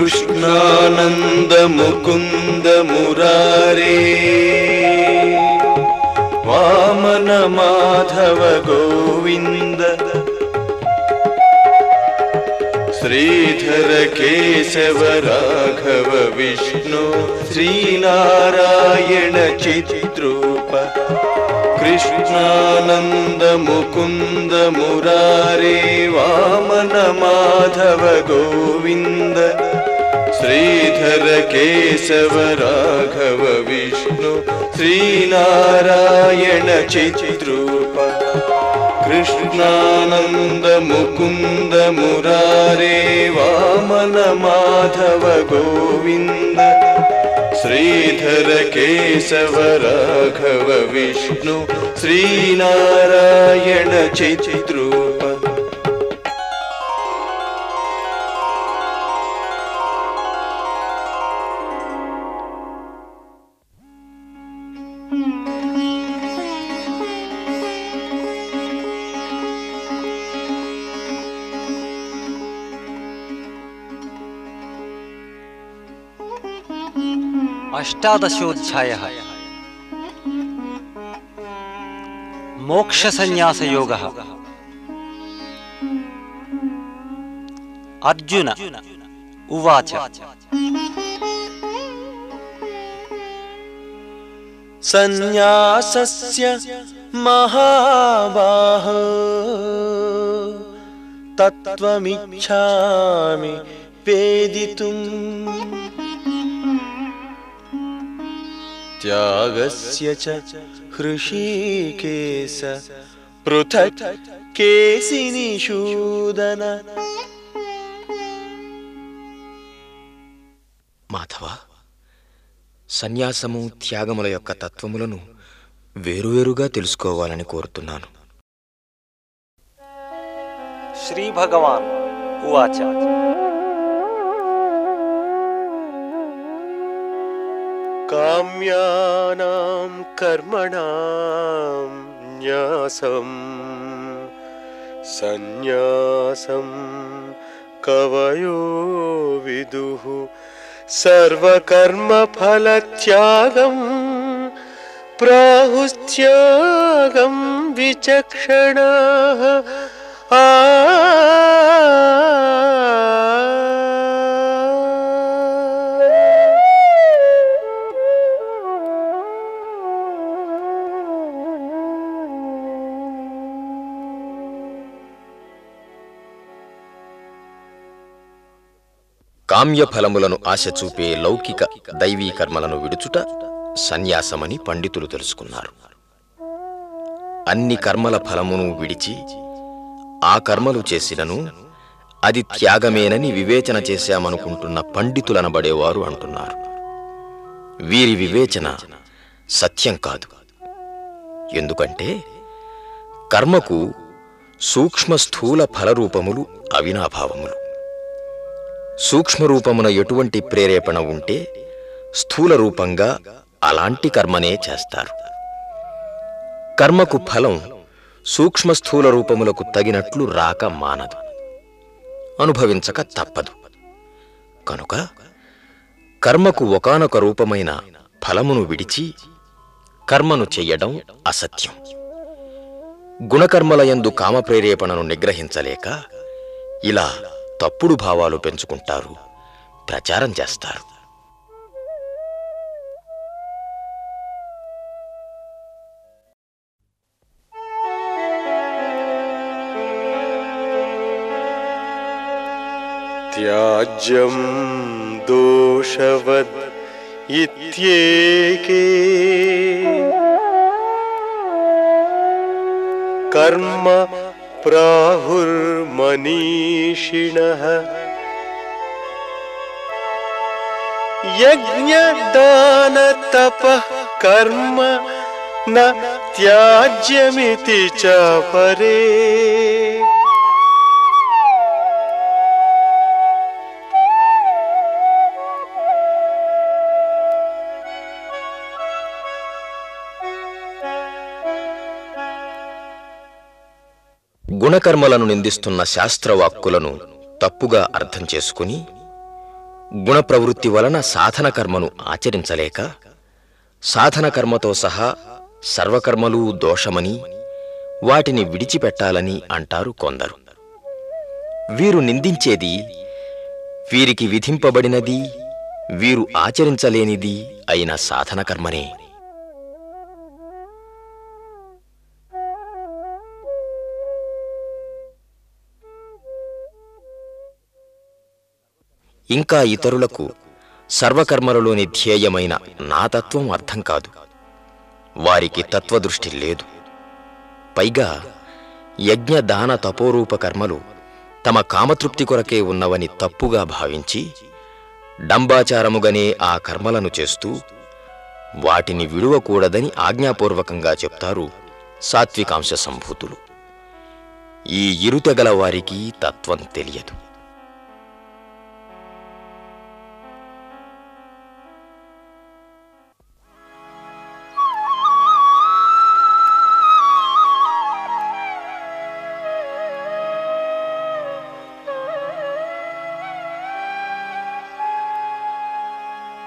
कृष्णानन्दमुकुन्दमुरारे। वामन माधव गोविन्द श्रीधर केशव राघव विष्णु श्रीनारायण चित्रूप कृष्णानन्द मुकुन्द मुरारे वामन माधव गोविन्द श्रीधर केशव राघव विष्णु श्रीनारायण चित्रूप कृष्णानन्द मुकुन्द मुरारे वामन माधव गोविन्द श्रीधर केशव राघव विष्णु श्रीनारायण चित्रूप అష్టాదశోధ్యాయ మోక్షసన్యాసయోగ అర్జున ఉవాచ సన్యాసస్య మహాబాహ తత్వమిచ్ఛామి వేదితుం త్యాగస్య చ హృషీకేశ పృథక్ కేసినిషూదన మాధవ సన్యాసము త్యాగముల యొక్క తత్వములను వేరువేరుగా తెలుసుకోవాలని కోరుతున్నాను శ్రీ భగవాన్ ఉవాచ काम्यानां कर्मणां न्यासम् सन्न्यासं कवयो विदुः सर्वकर्मफलत्यागं प्राहुस्त्यागं विचक्षणाः। आ కామ్య ఫలములను ఆశ చూపే లౌకిక దైవీ కర్మలను విడుచుట సన్యాసమని పండితులు తెలుసుకున్నారు. అన్ని కర్మల ఫలమును విడిచి ఆ కర్మలు చేసినను అది త్యాగమేనని వివేచన చేశామనుకుంటున్న పండితులనబడేవారు అంటున్నారు. వీరి వివేచన సత్యం కాదు. ఎందుకంటే కర్మకు సూక్ష్మ స్థూల ఫలరూపములు అవినాభావములు. సూక్ష్మరూపమున ఎటువంటి ప్రేరేపణ ఉంటే స్థూల రూపంగా అలాంటి కర్మనే చేస్తారు. కర్మకు ఫలం సూక్ష్మ స్థూల రూపములకు తగినట్లు రాక మానదు. అనుభవించక తప్పదు. కనుక కర్మకు ఒకానొక రూపమైన ఫలమును విడిచి కర్మను చెయ్యడం అసత్యం. గుణకర్మలయందు కామప్రేరేపణను నిగ్రహించలేక ఇలా తప్పుడు భావాలు పెంచుకుంటారు. ప్రచారం చేస్తారు. త్యాజ్యం దోషవద్ కర్మ प्राहुर्मनीषिणः। यज्ञदानतपः कर्म न त्याज्यमिति च परे। గుణకర్మలను నిందిస్తున్న శాస్త్రవాక్కులను తప్పుగా అర్థం చేసుకుని గుణప్రవృత్తి వలన సాధన కర్మను ఆచరించలేక సాధన కర్మతో సహా సర్వకర్మలు దోషమని వాటిని విడిచిపెట్టాలని అంటారు కొందరు. వీరు నిందించేది వీరికి విధింపబడినది వీరు ఆచరించలేనిది అయిన సాధన కర్మనే ఇంకా ఇతరులకు సర్వకర్మలలోని ధ్యేయమైన నా తత్వం అర్థం కాదు. వారికి తత్వదృష్టి లేదు. పైగా యజ్ఞ దాన తపోరూప కర్మలు తమ కామతృప్తి కొరకే ఉన్నవని తప్పుగా భావించి డంబాచారముగనే ఆ కర్మలను చేస్తూ వాటిని విడువకూడదని ఆజ్ఞాపూర్వకంగా చెప్తారు సాత్వికాంశ సంభూతులు. ఈ ఇరుతగల వారికి తత్వం తెలియదు.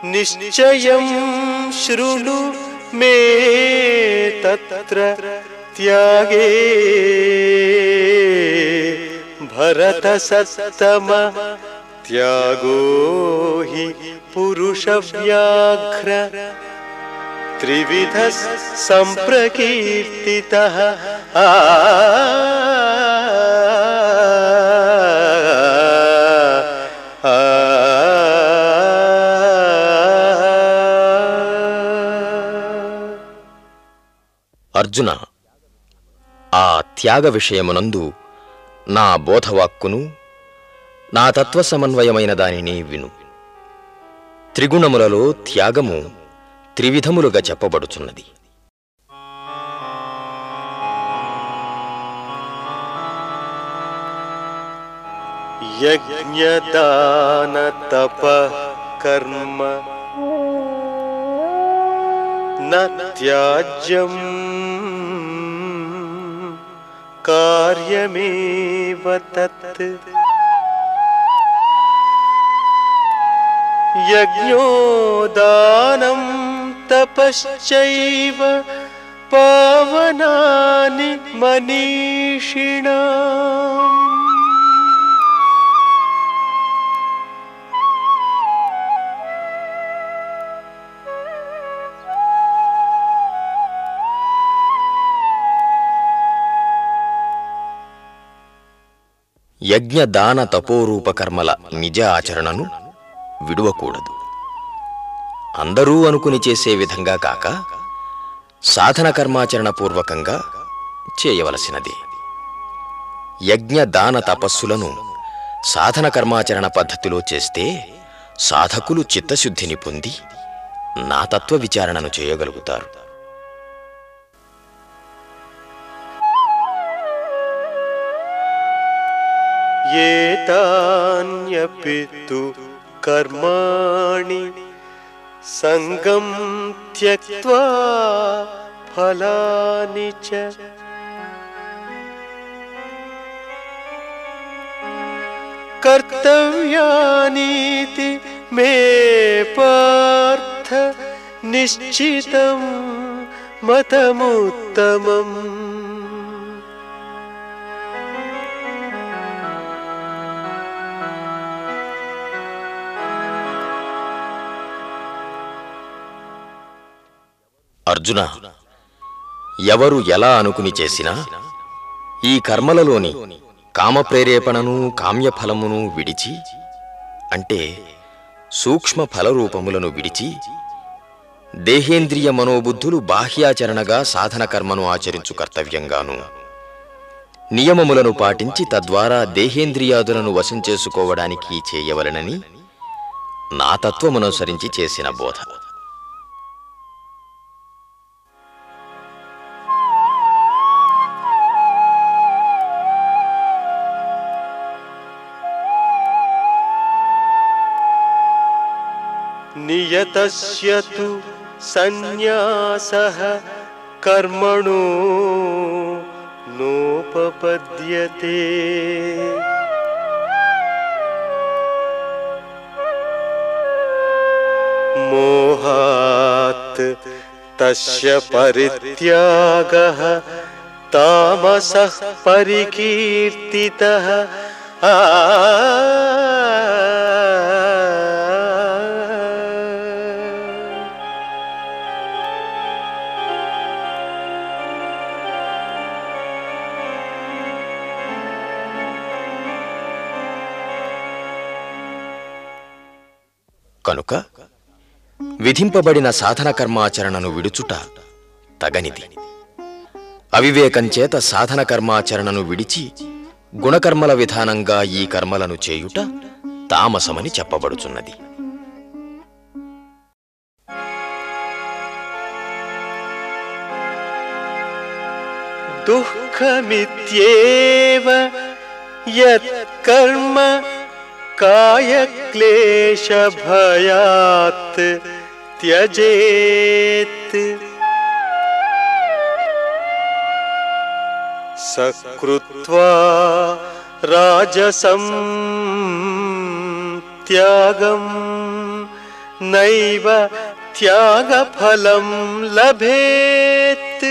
निश्चयं शृणु मे तत्र त्यागे। भरतसत्तम त्यागो हि पुरुषव्याघ्र। त्रिविधः सम्प्रकीर्तितः। आ అర్జున ఆ త్యాగ విషయమునందు నా బోధవాక్కును నా తత్వ సమన్వయమైన దానిని విను. త్రిగుణములలో త్యాగము త్రివిధములుగా చెప్పబడుచున్నది. యజ్ఞదాన తప కర్మ త్యాజ్యం कार्यमेव तत्। यज्ञोदानं तपश्चैव पावनानि मनीषिणा యజ్ఞ దాన తపోరూప నిజ ఆచరణను విడువకూడదు. అందరూ అనుకుని చేసే విధంగా కాక సాధన కర్మాచరణ పూర్వకంగా చేయవలసినది. యజ్ఞ దాన తపస్సులను సాధన కర్మాచరణ పద్ధతిలో చేస్తే సాధకులు చిత్తశుద్ధిని పొంది నా తత్వ విచారణను చేయగలుగుతారు. एतान्यपि तु कर्माणि सङ्गं त्यक्त्वा फलानि च। कर्तव्यानीति मे पार्थ निश्चितं मतमुत्तमम् అర్జున ఎవరు ఎలా అనుకుని చేసినా ఈ కర్మలలోని కామప్రేరేపణను కామ్యఫలమును విడిచి అంటే సూక్ష్మ ఫలరూపములను విడిచి దేహేంద్రియ మనోబుద్ధులు బాహ్యాచరణగా సాధన కర్మను ఆచరించు కర్తవ్యంగాను. నియమములను పాటించి తద్వారా దేహేంద్రియాదులను వశం చేసుకోవడానికి చేయవలనని నా తత్వమనుసరించి చేసిన బోధ. नियतस्य तु सन्न्यासः कर्मणो नोपपद्यते। लोभात् तस्य परित्यागः तामसः परिकीर्तितः। आ కనుక విధింపబడిన సాధన కర్మాచరణను విడుచుట తగనిది. అవివేకంచేత సాధన కర్మాచరణను విడిచి గుణకర్మల విధానంగా ఈ కర్మలను చేయుట తామసమని చెప్పబడుచున్నది. దుఃఖమిత్యేవ యత్కర్మ कायक्लेशभयात् त्यजेत्। सकृत्वा राजसं त्यागं नैव त्यागफलं लभेत्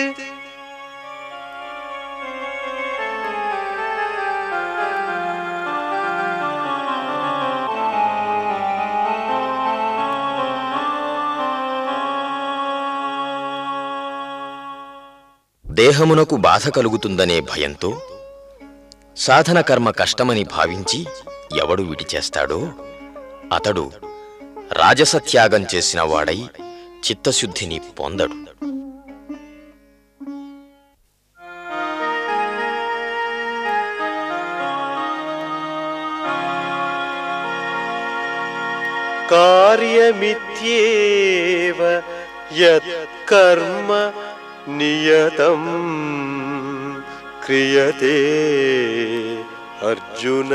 దేహమునకు బాధ కలుగుతుందనే భయంతో సాధన కర్మ కష్టమని భావించి ఎవడు విడిచేస్తాడో అతడు రాజసత్యాగం చేసిన వాడై చిత్తశుద్ధిని పొందడు. కార్యమిత్యేవ యత్కర్మ नियतं क्रियते अर्जुन।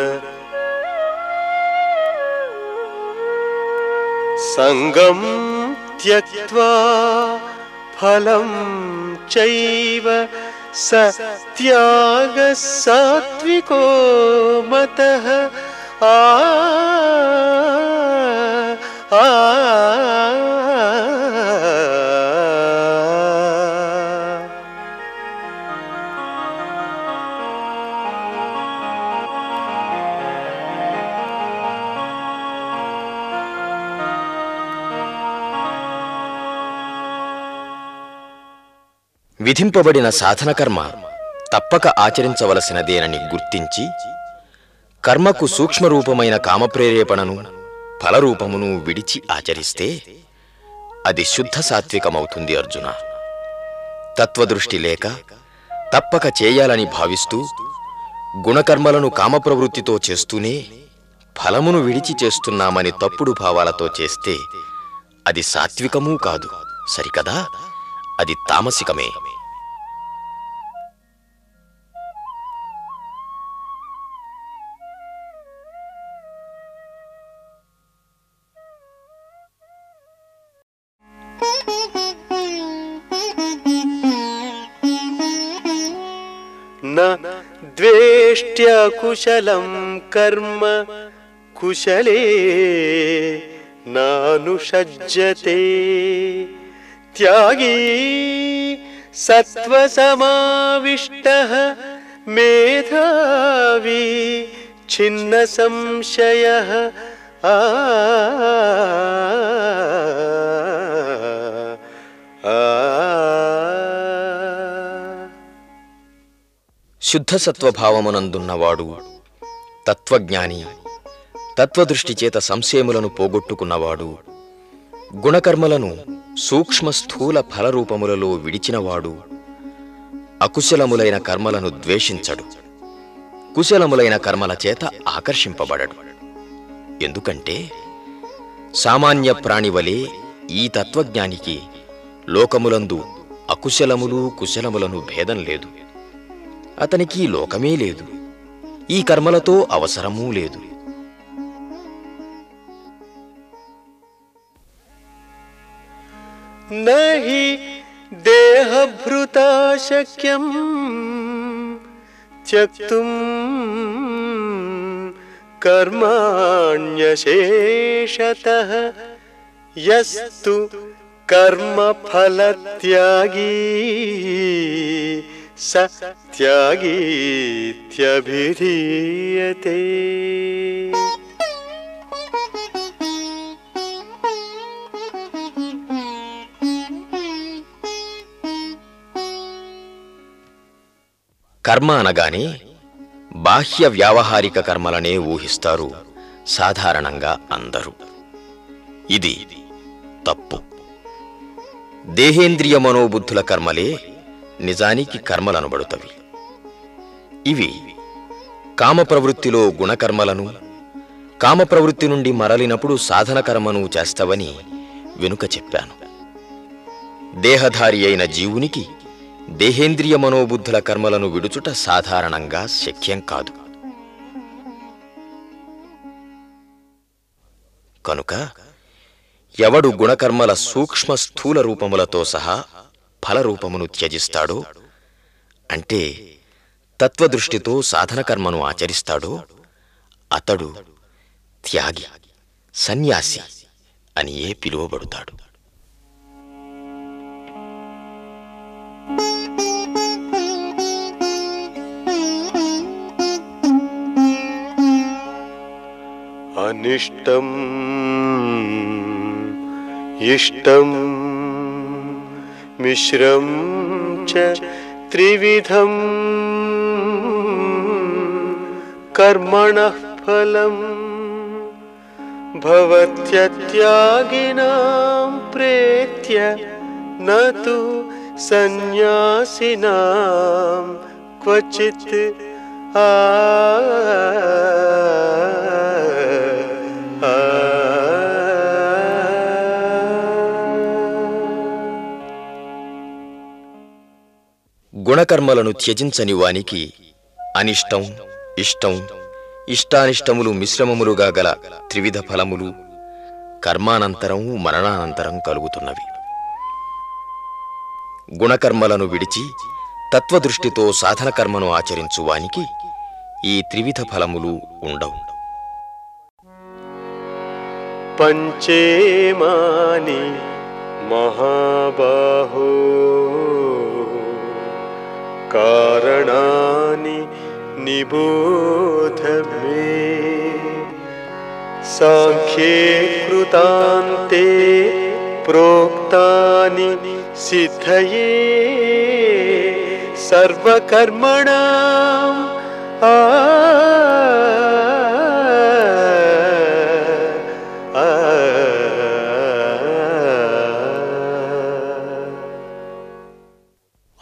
सङ्गं त्यक्त्वा फलं चैव स त्यागः सात्विको मतः आ आ విధింపబడిన సాధనకర్మ తప్పక ఆచరించవలసినదేనని గుర్తించి కర్మకు సూక్ష్మరూపమైన కామప్రేరేపణను ఫలరూపమును విడిచి ఆచరిస్తే అది శుద్ధ సాత్వికమవుతుంది అర్జున. తత్వదృష్టి లేక తప్పక చేయాలని భావిస్తూ గుణకర్మలను కామప్రవృత్తితో చేస్తూనే ఫలమును విడిచి చేస్తున్నామని తప్పుడు భావాలతో చేస్తే అది సాత్వికమూ కాదు సరికదా? అది తామసికమే. द्वेष्ट्यकुशलं कर्म कुशले नानुषज्यते त्यागी सत्त्वसमाविष्टः मेधावी छिन्नसंशयः। आ శుద్ధసత్వభావమునందున్నవాడు తత్వజ్ఞాని తత్వదృష్టి చేత సంశయములను పోగొట్టుకున్నవాడు గుణకర్మలను సూక్ష్మ స్థూల ఫలరూపములలో విడిచినవాడు అకుశలములైన కర్మలను ద్వేషించడు కుశలములైన కర్మల చేత ఆకర్షింపబడడు. ఎందుకంటే సామాన్య ప్రాణివలే ఈ తత్వజ్ఞానికి లోకములందు అకుశలములు కుశలములను భేదం లేదు. అతనికి లోకమే లేదు. ఈ కర్మలతో అవసరమూ లేదు. నహి దేహభృతా శక్యం త్యక్తుం కర్మాణ్యశేషత యస్తు కర్మఫలత్యాగీ स त्यागीत्यभिधीयते కర్మ అనగానే బాహ్య వ్యావహారిక కర్మలనే ఊహిస్తారు సాధారణంగా అందరూ ఇది తప్పు దేహేంద్రియ మనోబుద్ధుల కర్మలే నిజానికి కర్మలనబడుతవి. ఇవి కామ ప్రవృత్తిలో గుణకర్మలను కామ ప్రవృత్తి నుండి మరలినప్పుడు సాధన కర్మను చేస్తావని వెనుక చెప్పాను. దేహధారి అయిన జీవునికి దేహేంద్రియ మనోబుద్ధుల కర్మలను విడుచుట సాధారణంగా శక్యం కాదు. కనుక ఎవడు గుణకర్మల సూక్ష్మ స్థూల రూపములతో సహా ఫలరూపమును త్యజిస్తాడో? అంటే తత్వదృష్టితో సాధనకర్మను ఆచరిస్తాడో? అతడు త్యాగి సన్యాసి అని ఏ పిలువబడుతాడు. అనిష్టం ఇష్టం मिश्रं च त्रिविधम् कर्मणः फलम् भवत्यत्यागिनां प्रेत्य न तु सन्न्यासिनां क्वचित् आ గుణకర్మలను త్యజించని వానికి అనిష్టం ఇష్టం ఇష్టానిష్టములు మిశ్రమములుగా గల త్రివిధ ఫలములు కర్మానంతరం మరణానంతరం కలుగుతున్నవి. గుణకర్మలను విడిచి తత్వదృష్టితో సాధన కర్మను ఆచరించువానికి ఈ త్రివిధ ఫలములు ఉండవు. పంచేమాని మహాబాహో कारणानि निबोध मे साङ्ख्ये कृतान्ते प्रोक्तानि सिद्धये। सर्वकर्मणाम् आ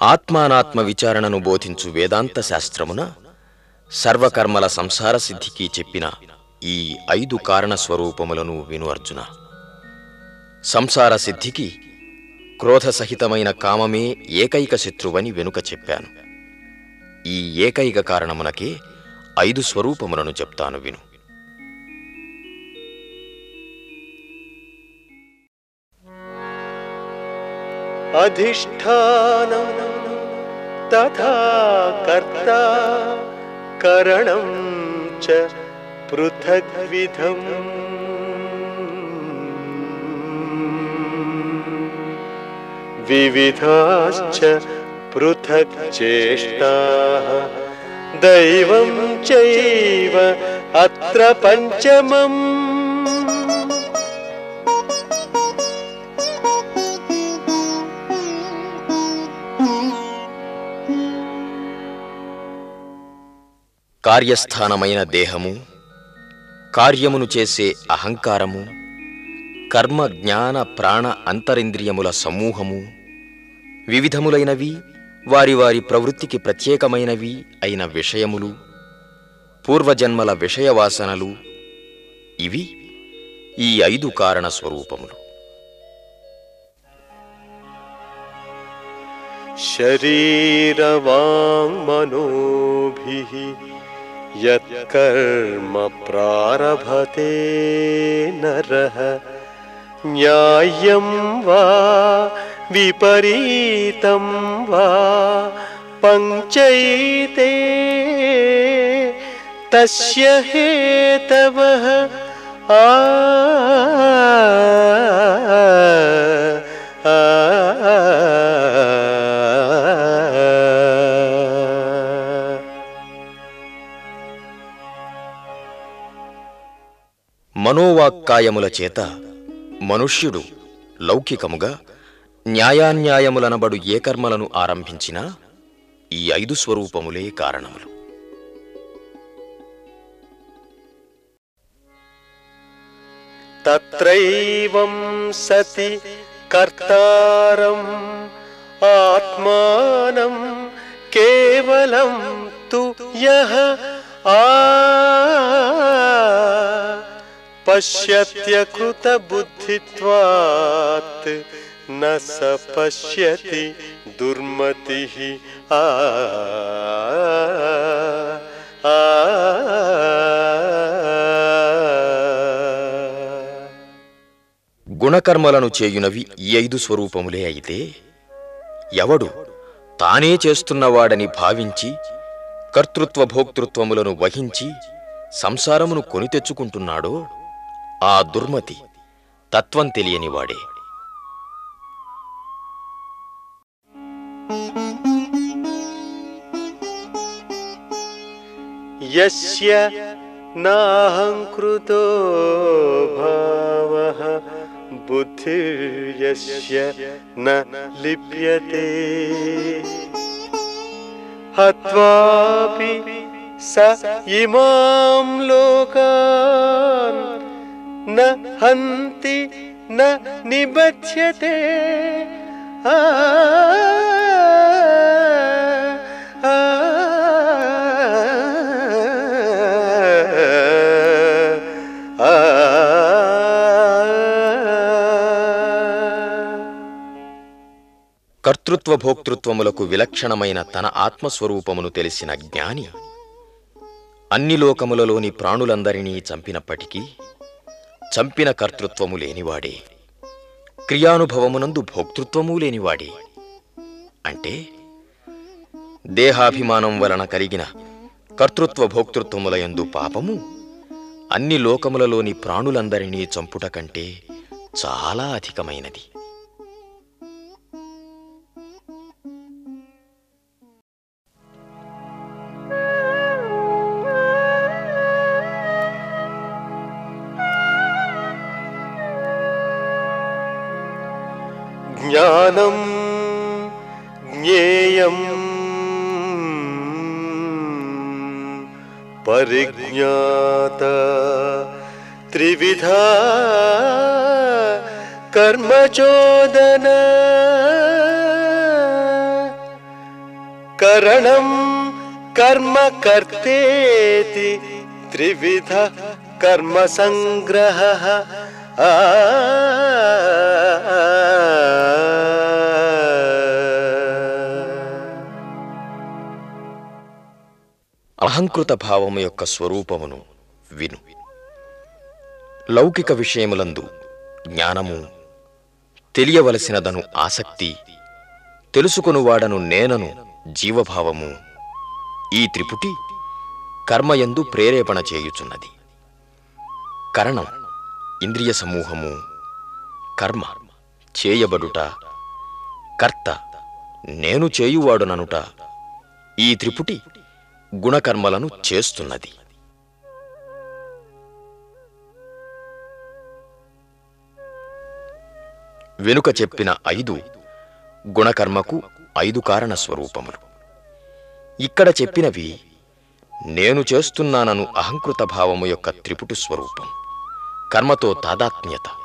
ఆత్మానాత్మ విచారణను బోధించు వేదాంత శాస్త్రమున సర్వకర్మల సంసార సిద్ధికి చెప్పిన ఈ ఐదు కారణ స్వరూపములను విను అర్జున. సంసార సిద్ధికి క్రోధ సహితమైన కామమే ఏకైక శత్రువని వెనుక చెప్పాను. ఈ ఏకైక కారణమునకే ఐదు స్వరూపములను చెప్తాను విను. अधिष्ठानं तथा कर्ता करणं च पृथग्विधम्। विविधाश्च पृथक् चेष्टाः दैवं चैव अत्र पञ्चमम् కార్యస్థానమైన దేహము కార్యమును చేసే అహంకారము కర్మ జ్ఞాన ప్రాణ అంతరింద్రియముల సమూహము వివిధములైనవి వారి వారి ప్రవృత్తికి ప్రత్యేకమైనవి అయిన విషయములు పూర్వజన్మల విషయవాసనలు ఇవి ఈ ఐదు కారణ స్వరూపములు. శరీరవాంగ్ మనోభి यत्कर्म प्रारभते नरः न्याय्यं वा विपरीतं वा पञ्चैते तस्य हेतवः ఆ మనోవాక్కాయముల చేత మనుష్యుడు లౌకికముగా న్యాయాన్యాయములనబడు ఏ కర్మలను ఆరంభించినా ఈ ఐదు స్వరూపములే కారణములు. తత్రైవం సతి కర్తారం ఆత్మానం కేవలం తు యహ ఆ పశ్యత్యకృత బుద్ధిత్వాత్ న స పశ్యతి దుర్మతి ఆ ఆ గుణకర్మలను చేయునవి ఈ ఐదు స్వరూపములే అయితే ఎవడు తానే చేస్తున్నవాడని భావించి కర్తృత్వ భోక్తృత్వములను వహించి సంసారమును కొని తెచ్చుకుంటున్నాడో ఆ దుర్మతి తత్వం తెలియనివాడే. యస్య నాహంకృతో భావః బుద్ధిర్యస్య న లిప్యతే. హత్వాపి స ఇమాం లోకాన్ న హంతి న నిబధ్యతే ఆ ఆ కర్తృత్వ భోక్తృత్వములకు విలక్షణమైన తన ఆత్మస్వరూపమును తెలిసిన జ్ఞాని అన్ని లోకములలోని ప్రాణులందరినీ చంపినప్పటికీ చంపిన కర్తృత్వము లేనివాడే. క్రియానుభవమునందు భోక్తృత్వము లేనివాడే. అంటే దేహాభిమానం వలన కలిగిన కర్తృత్వ భోక్తృత్వములయందు పాపము అన్ని లోకములలోని ప్రాణులందరినీ చంపుట కంటే చాలా అధికమైనది. జ్ఞానం జ్ఞేయం పరిజ్ఞాత త్రివిధ కర్మచోదన కరణం కర్మ కర్తేతి త్రివిధ కర్మ సంగ్రహ ఆ అహంకృత భావము యొక్క స్వరూపమును విను. లౌకిక విషయములందు జ్ఞానము తెలియవలసినదను ఆసక్తి తెలుసుకొనువాడను నేనను జీవభావము ఈ త్రిపుటి కర్మయందు ప్రేరేపణ చేయుచున్నది. కరణం ఇంద్రియ సమూహము కర్మ చేయబడుట కర్త నేను చేయువాడుననుట ఈ త్రిపుటి గుణకర్మలను చేస్తున్నది. వెనుక చెప్పిన ఐదు గుణకర్మకు ఐదు కారణ స్వరూపములు. ఇక్కడ చెప్పినవి నేను చేస్తున్నానను అహంకృత భావము యొక్క త్రిపుటు స్వరూపం కర్మతో తాదాత్మ్యత.